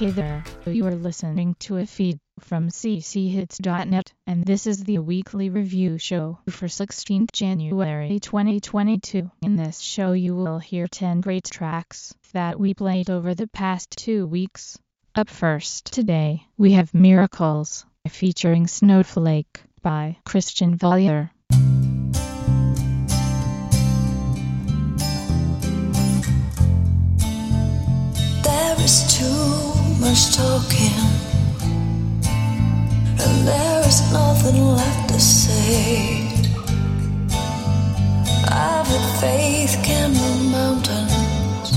Hey there, you are listening to a feed from cchits.net, and this is the weekly review show for 16th January 2022. In this show, you will hear 10 great tracks that we played over the past two weeks. Up first today, we have Miracles featuring Snowflake by Christian Valier. There is too much talking, and there is nothing left to say. I've had faith can move mountains,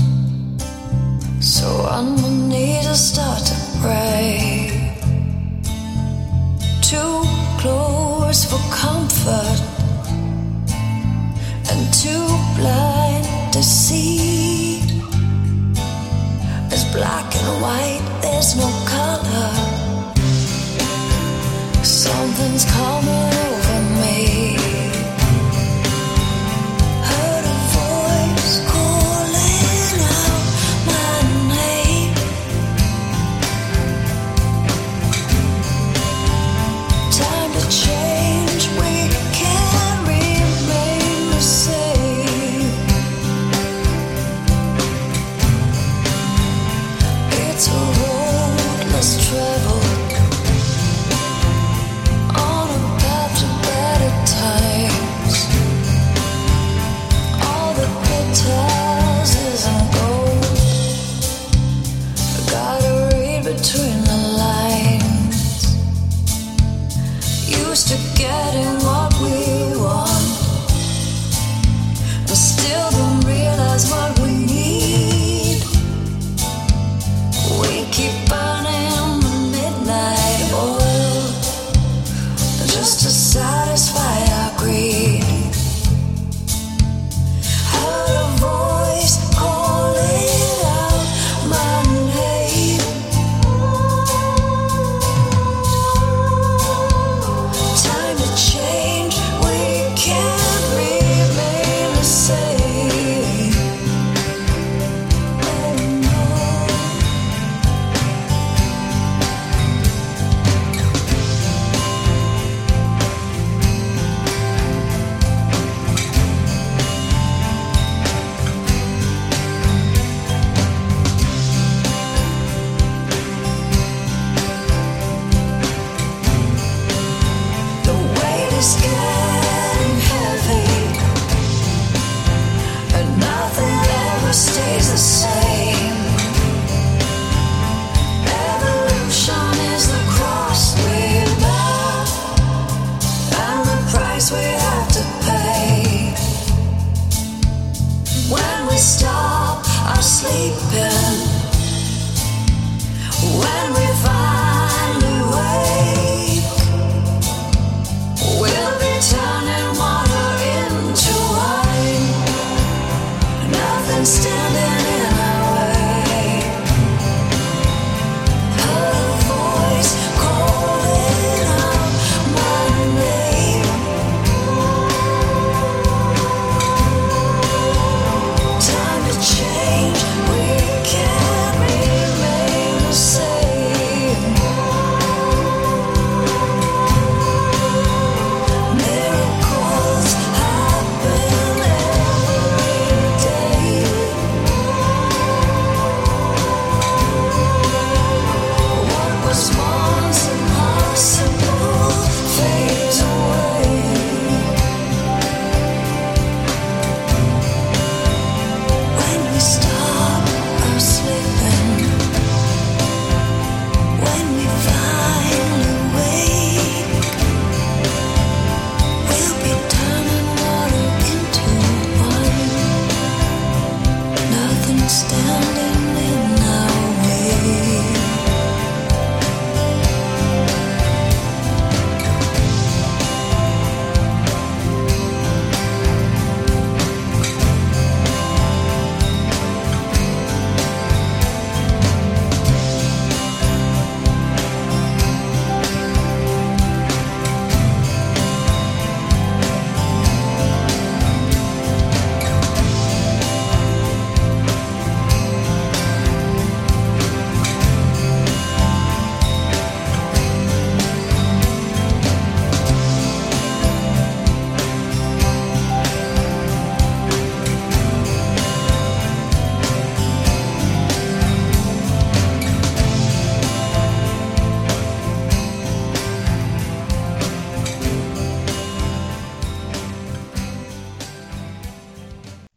so on my knees I start to pray. Too close for comfort, and too blind to see. Black and white, there's no color. Something's coming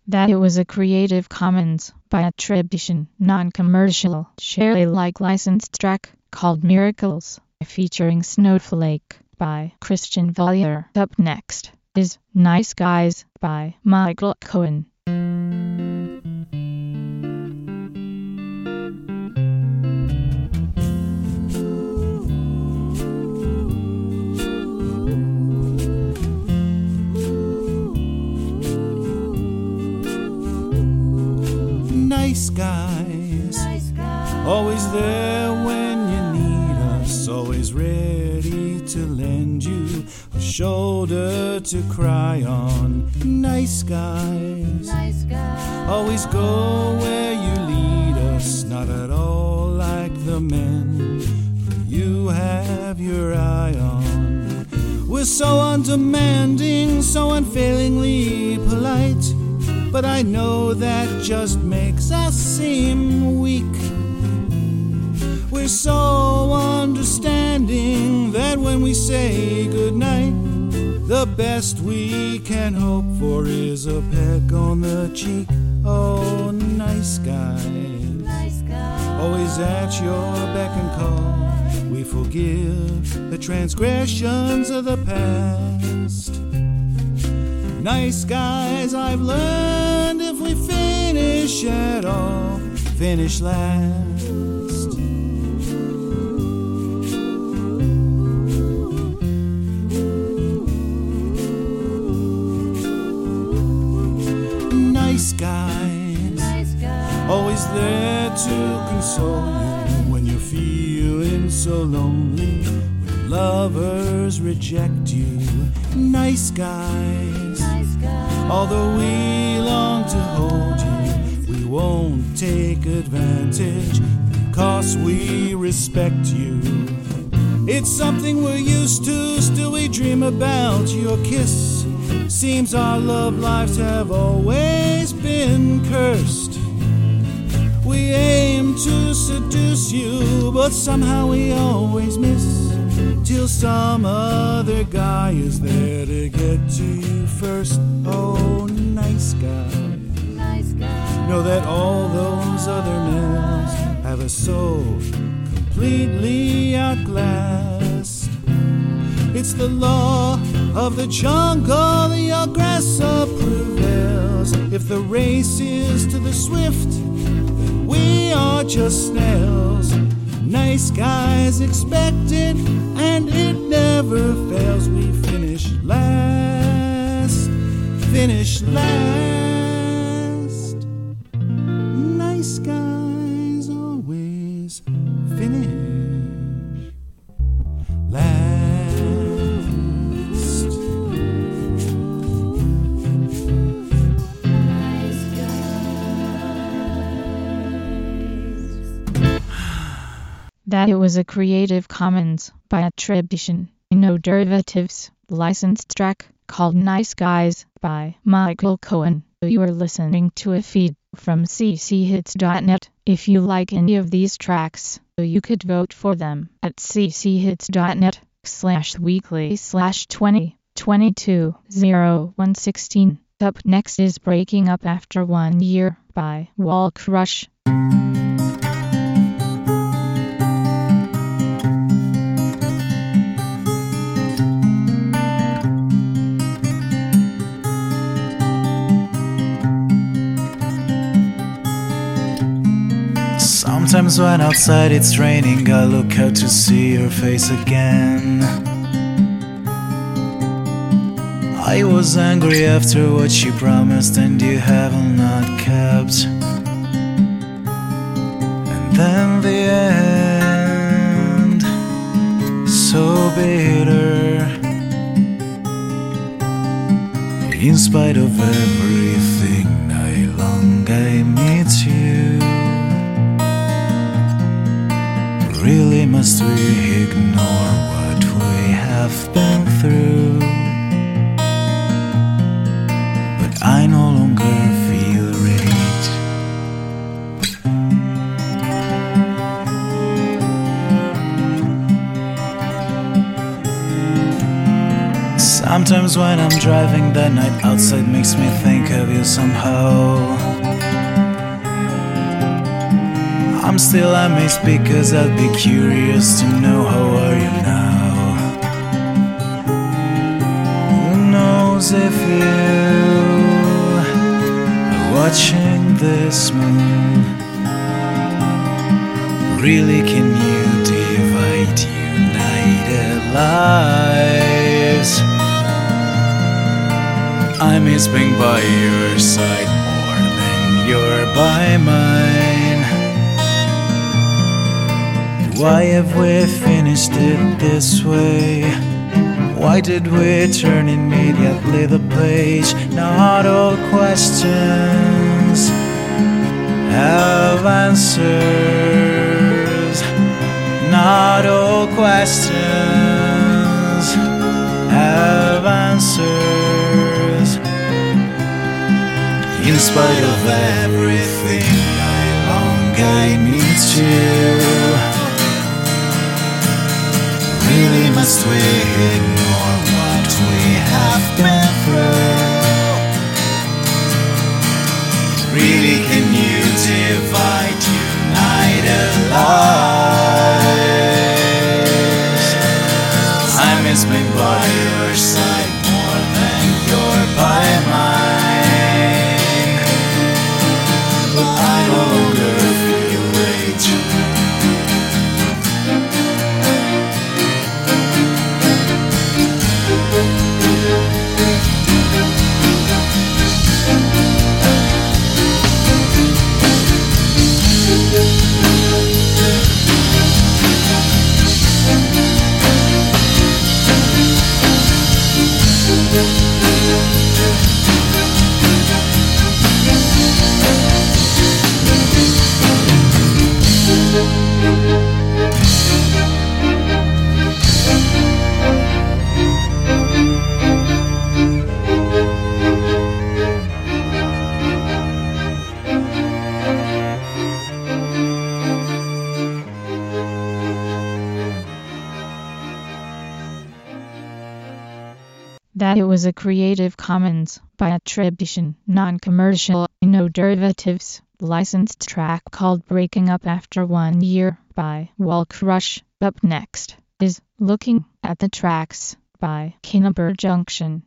that it was a Creative Commons by attribution, non-commercial, share Alike licensed track called Miracles, featuring Snowflake by Christian Valier. Up next is Nice Guys by Michael Cohen. Nice guys. Always there when you need us, always ready to lend you a shoulder to cry on. Nice guys. Always go where you lead us, not at all like the men you have your eye on. We're so undemanding, so unfailingly polite. But I know that just makes us seem weak. We're so understanding that when we say goodnight, the best we can hope for is a peck on the cheek. Oh, nice guys. Always at your beck and call. We forgive the transgressions of the past. Nice guys, I've learned if we finish at all, finish last. Nice guys, always there to console you when you're feeling so lonely. When lovers reject you, nice guys. Although we long to hold you, we won't take advantage because we respect you. It's something we're used to, still we dream about your kiss. Seems our love lives have always been cursed. We aim to seduce you, but somehow we always miss. Till some other guy is there to get to you first. Oh, nice guy. Nice guy. Know that all those other males have a soul completely outclassed. It's the law of the jungle, the aggressor prevails. If the race is to the swift, then we are just snails. Nice guys expect it, and it never fails. We finish last, finish last. That it was a Creative Commons by attribution, no derivatives, licensed track called Nice Guys by Michael Cohen. You are listening to a feed from cchits.net. If you like any of these tracks, you could vote for them at cchits.net slash weekly slash 20 22 0116. Up next is Breaking Up After One Year by Wall Crush. Sometimes when outside it's raining, I look out to see your face again. I was angry after what you promised and you have not kept. And then the end, so bitter. In spite of everything, I long I meet you. Must we ignore what we have been through? But I no longer feel rage. Sometimes when I'm driving, the night outside makes me think of you somehow. I'm still because I'd be curious to know how are you now. Who knows if you are watching this moon? Really, can you divide united lives? I miss being by your side more than you're by mine. Why have we finished it this way? Why did we turn immediately the page? Not all questions have answers. Not all questions have answers. In spite of everything, I long I need you. Must we ignore what we have been through? Really, can you divide united lives? I miss being by your side a Creative Commons by attribution, non-commercial, no derivatives, licensed track called Breaking Up After One Year by Walcrush. Up next is Looking at the Tracks by Kinnaber Junction.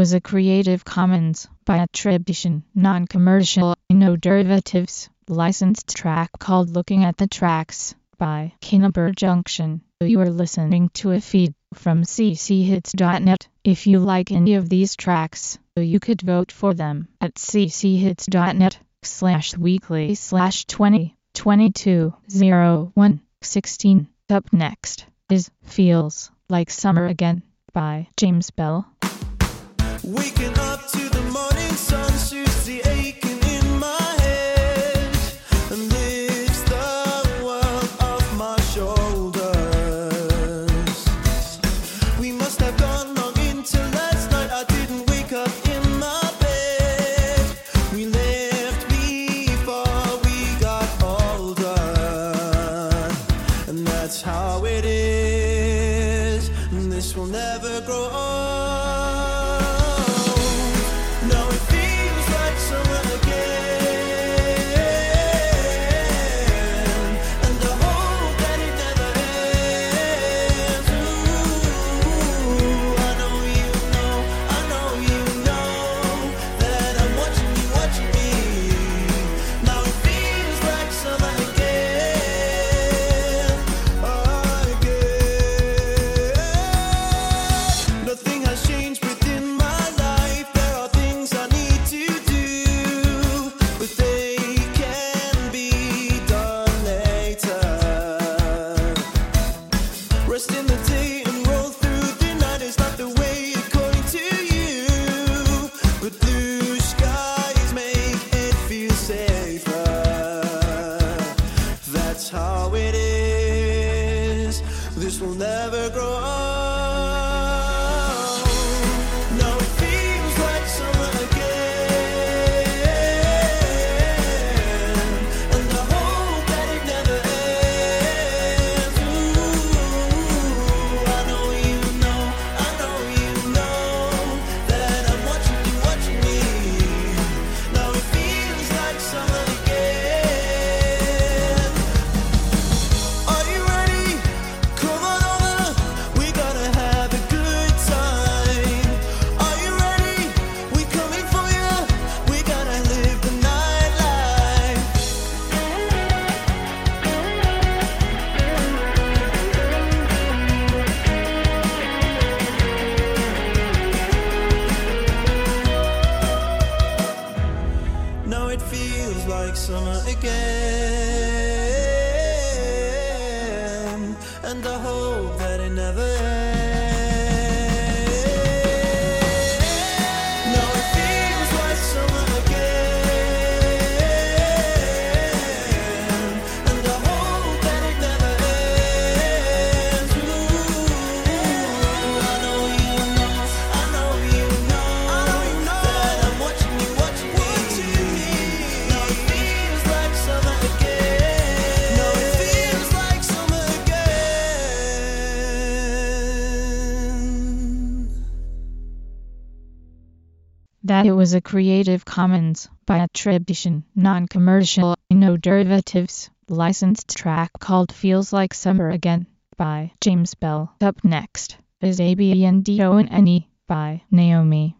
was a Creative Commons by attribution, non-commercial, no derivatives, licensed track called Looking at the Tracks by Kinnaber Junction. You are listening to a feed from cchits.net. If you like any of these tracks, you could vote for them at cchits.net slash weekly slash 20 01 16. Up next is Feels Like Summer Again by James Bell. Waking up to that it was a Creative Commons by attribution, non-commercial, no derivatives, licensed track called Feels Like Summer Again by James Bell. Up next is ABNDONE by Naomi.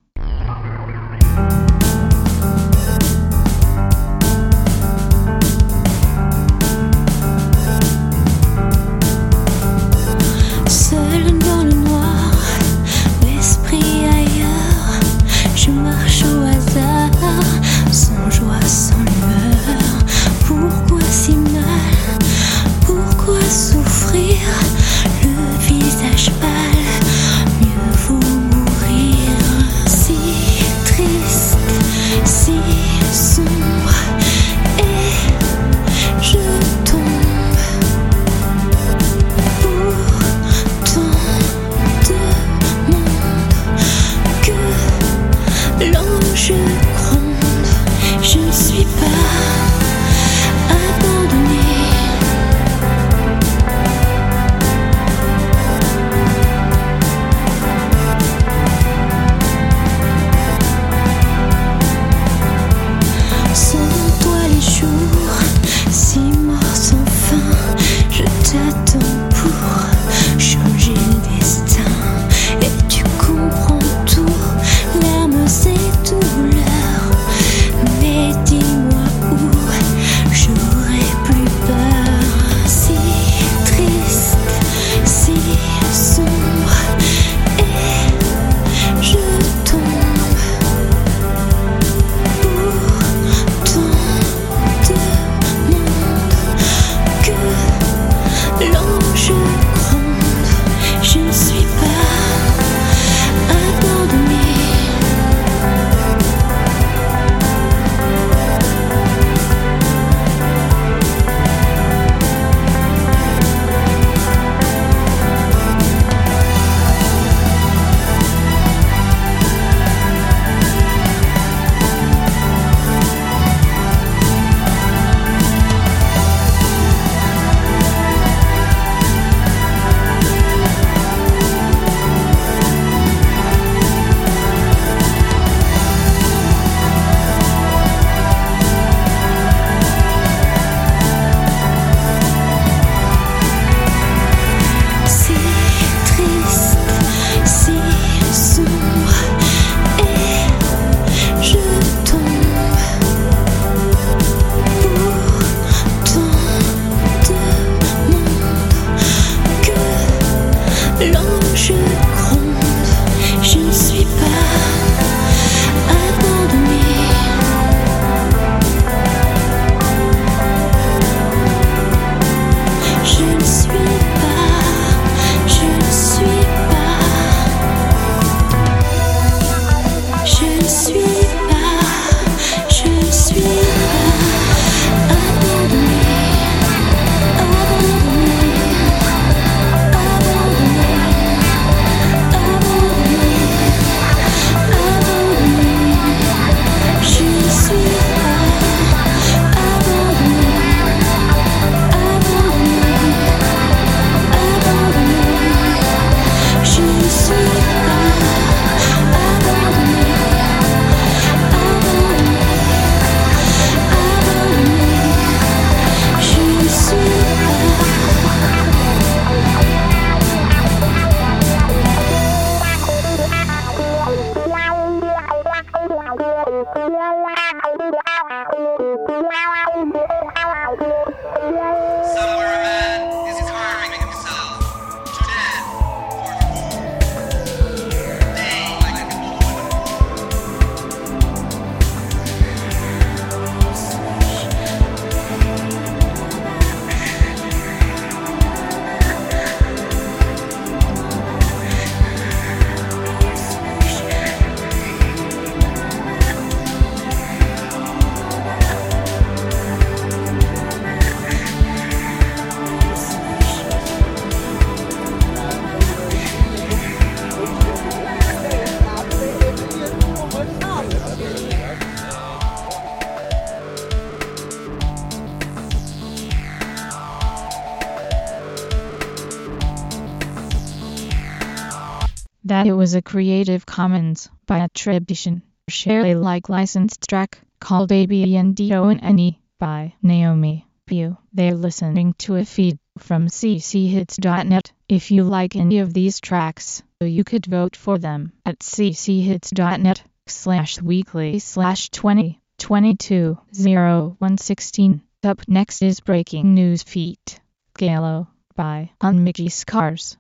Was a Creative Commons by attribution, share Alike licensed track called ABNDONE by Naomi Pugh. They're listening to a feed from cchits.net. If you like any of these tracks, you could vote for them at cchits.net slash weekly slash 20 22 0116. Up next is Breaking News Feet. Galo by On Mickey Scars.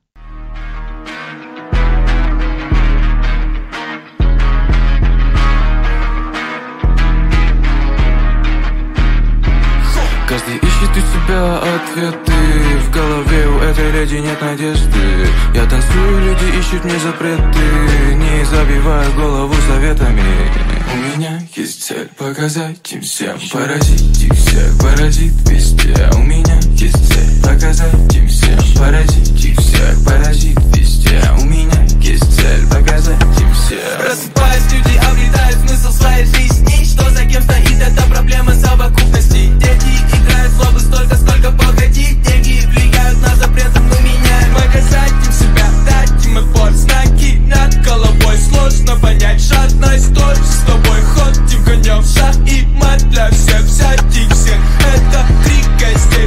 Себя ответы. В голове у этой леди нет надежды. Я танцую, люди ищут мне запреты. Не забивая голову советами. У меня есть цель показать им всем. Поразить их всех, поразит везде. У меня есть цель показать им всем. Поразить их всех, поразит везде. У меня есть цель показать им всем. Просыпаясь, люди обретают смысл своей жизни. Что за кем стоит, это проблема совокупности. Дети играют слабо столько, сколько погодить Деньги влияют на запреты, мы меняем. Показать им себя, дать им эффорт. Знаки над головой. Сложно понять Жадность тоже с тобой ходим конем Шаг и мат для всех, взять их всех. Это крик гостей,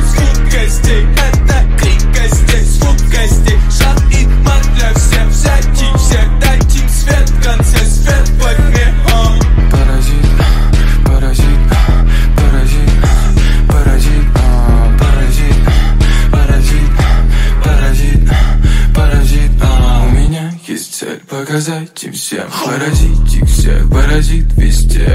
всем, поразить их всех, паразит везде.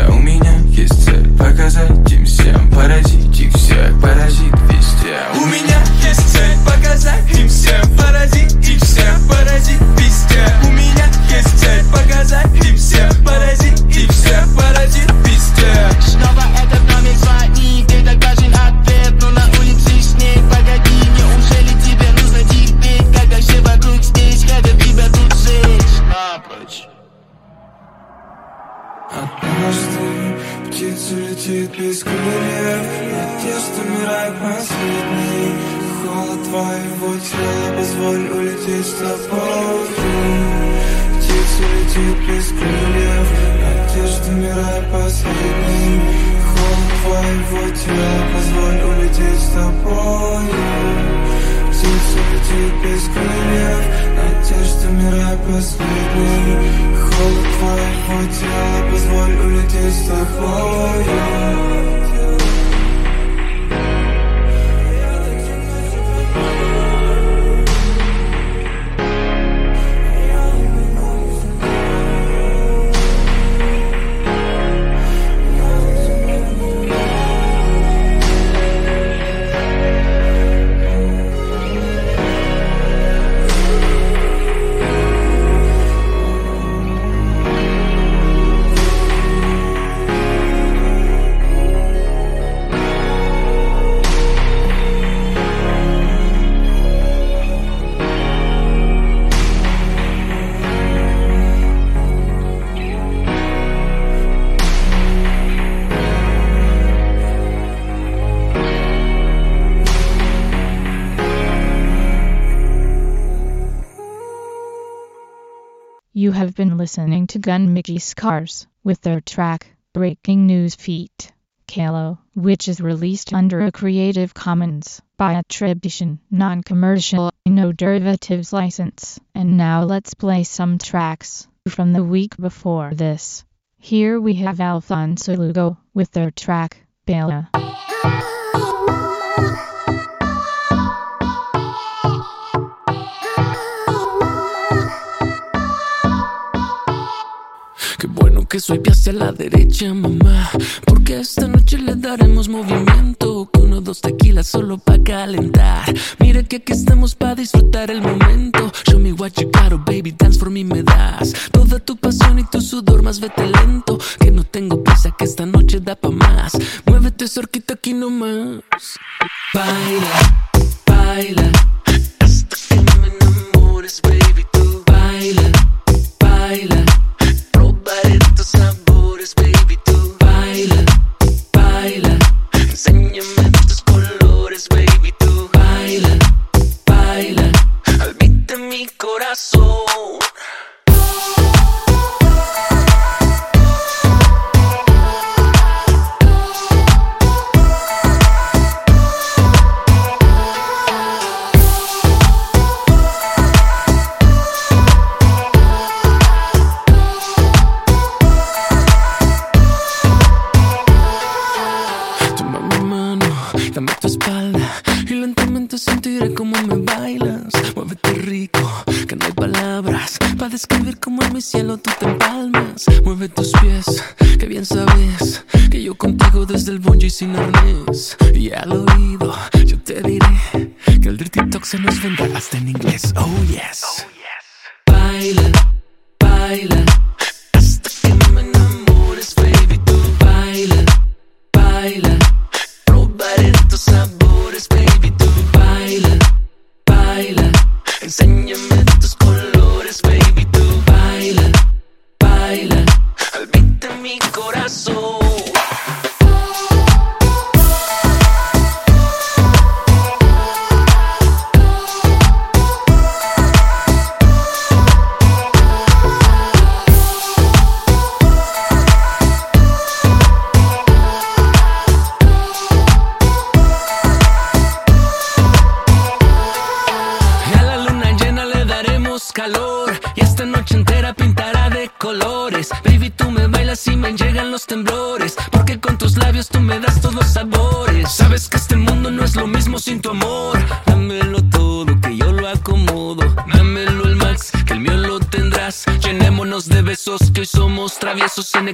Listening to Gun Mickey Scars with their track Breaking News Feet. Kalo, which is released under a Creative Commons by attribution, non-commercial, no derivatives license. And now let's play some tracks from the week before this. Here we have Alfonso Lugo with their track, Bella. Que soy hacia la derecha, mamá. Porque esta noche le daremos movimiento. Que uno, dos tequilas solo pa' calentar. Mira que aquí estamos pa' disfrutar el momento. Show me what you got, oh baby, dance for me me das. Toda tu pasión y tu sudor, más vete lento. Que no tengo prisa, que esta noche da pa' más. Muévete cerquita aquí nomás. Baila, baila. Cielo tú te empalmas. Mueve tus pies, que bien sabes que yo contigo desde el bungee sin arnés. Y al oído yo te diré que el dirty talk se nos vendrá hasta en inglés. Oh yes. Baila, baila, hasta que me enamores, baby, tú baila baila. Probaré tus sabores, baby,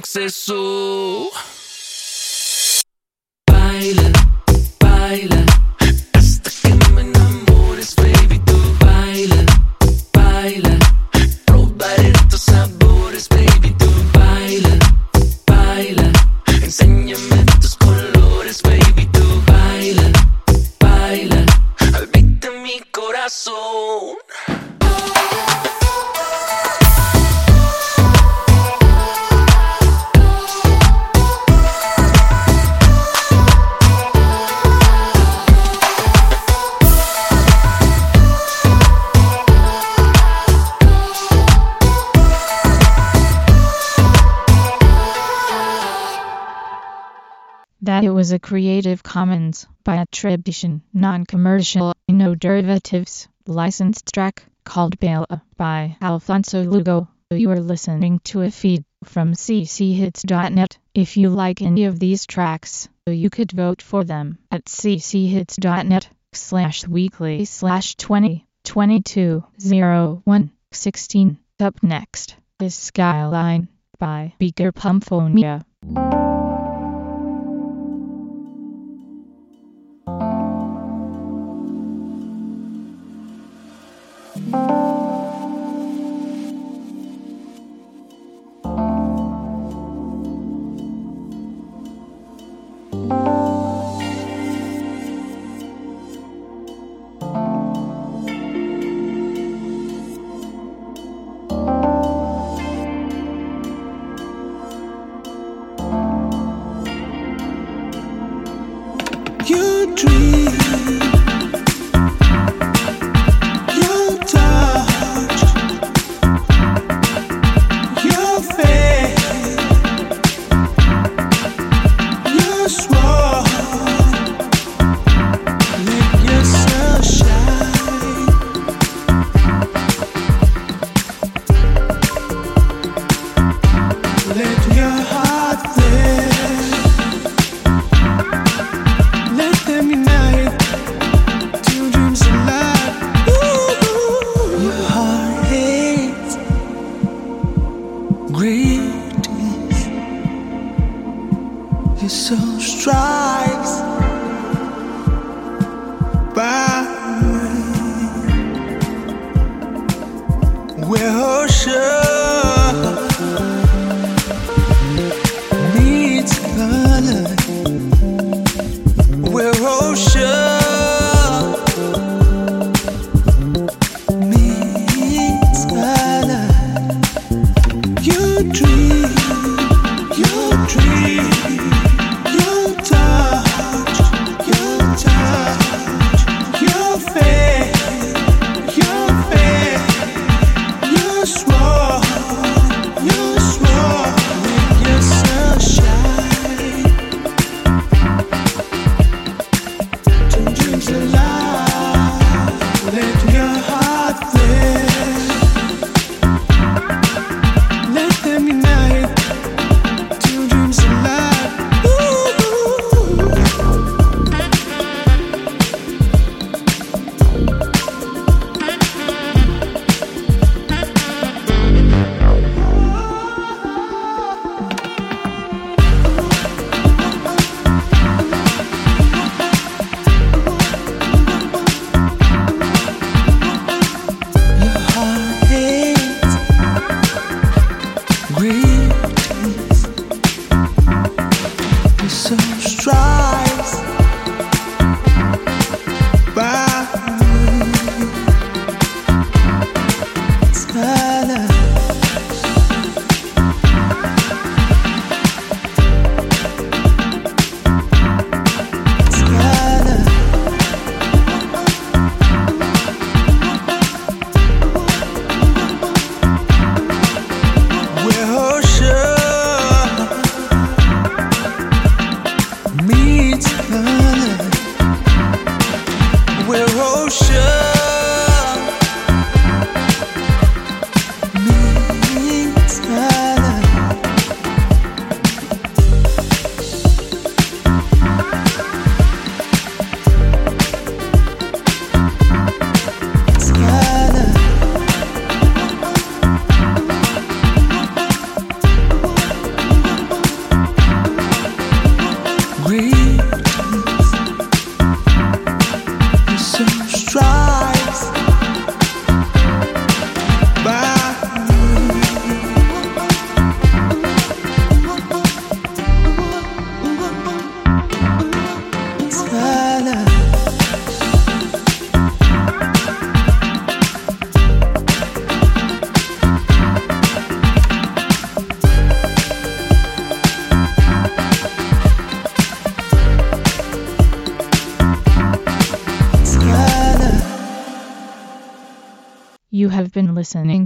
sucesso. That it was a Creative Commons by attribution, non-commercial, no derivatives, licensed track called Bella by Alfonso Lugo. You are listening to a feed from cchits.net. If you like any of these tracks, you could vote for them at cchits.net slash weekly slash 20 22 01 16. Up next is Skyline by Beaker Pumphonia. Your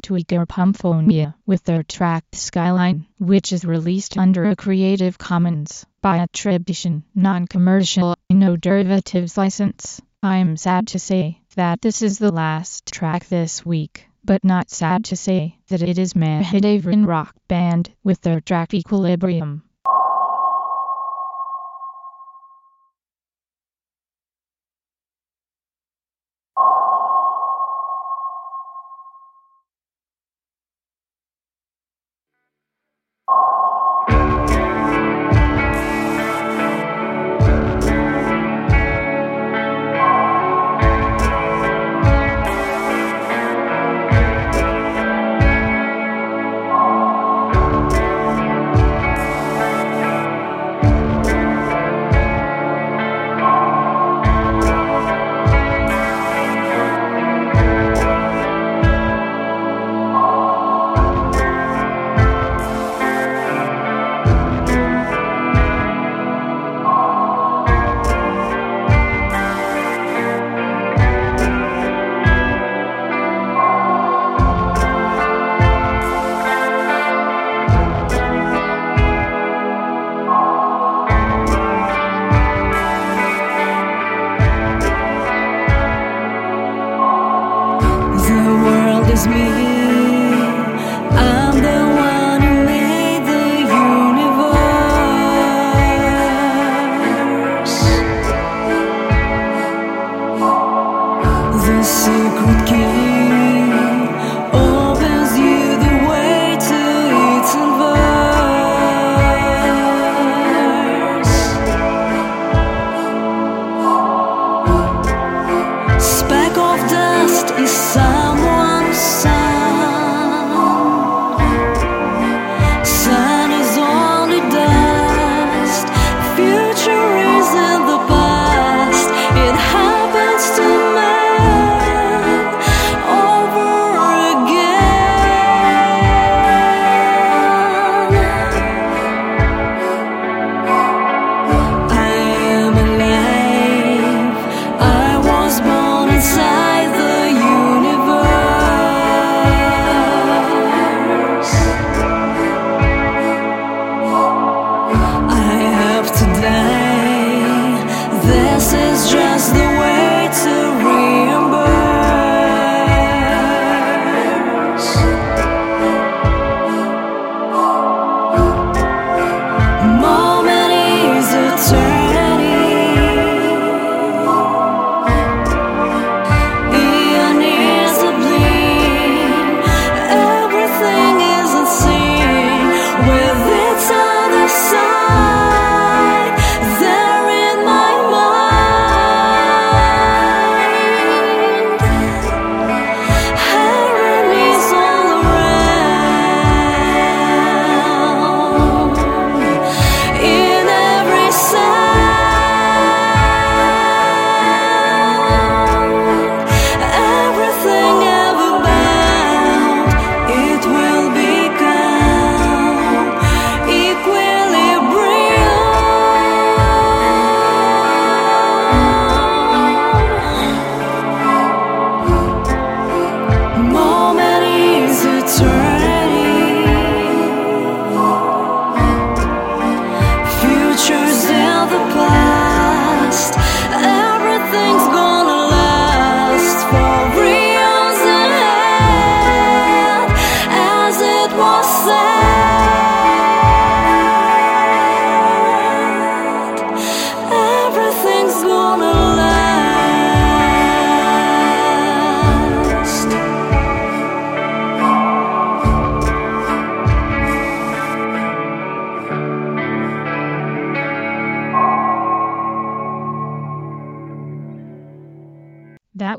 to Pumphonia with their track Skyline, which is released under a Creative Commons by attribution, non-commercial, no derivatives license. I'm sad to say that this is the last track this week, but not sad to say that it is Mahadevran Rock Band with their track Equilibrium.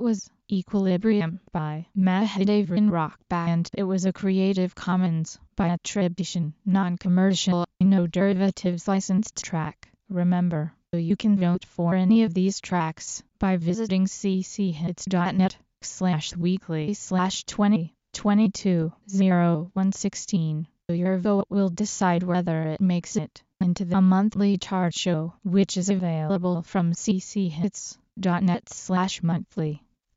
That was Equilibrium by Mahadevran Rock Band. It was a Creative Commons by attribution, non-commercial, no derivatives licensed track. Remember, you can vote for any of these tracks by visiting cchits.net slash weekly slash 20 22 0116. Your vote will decide whether it makes it into the monthly chart show, which is available from cchits.net slash monthly.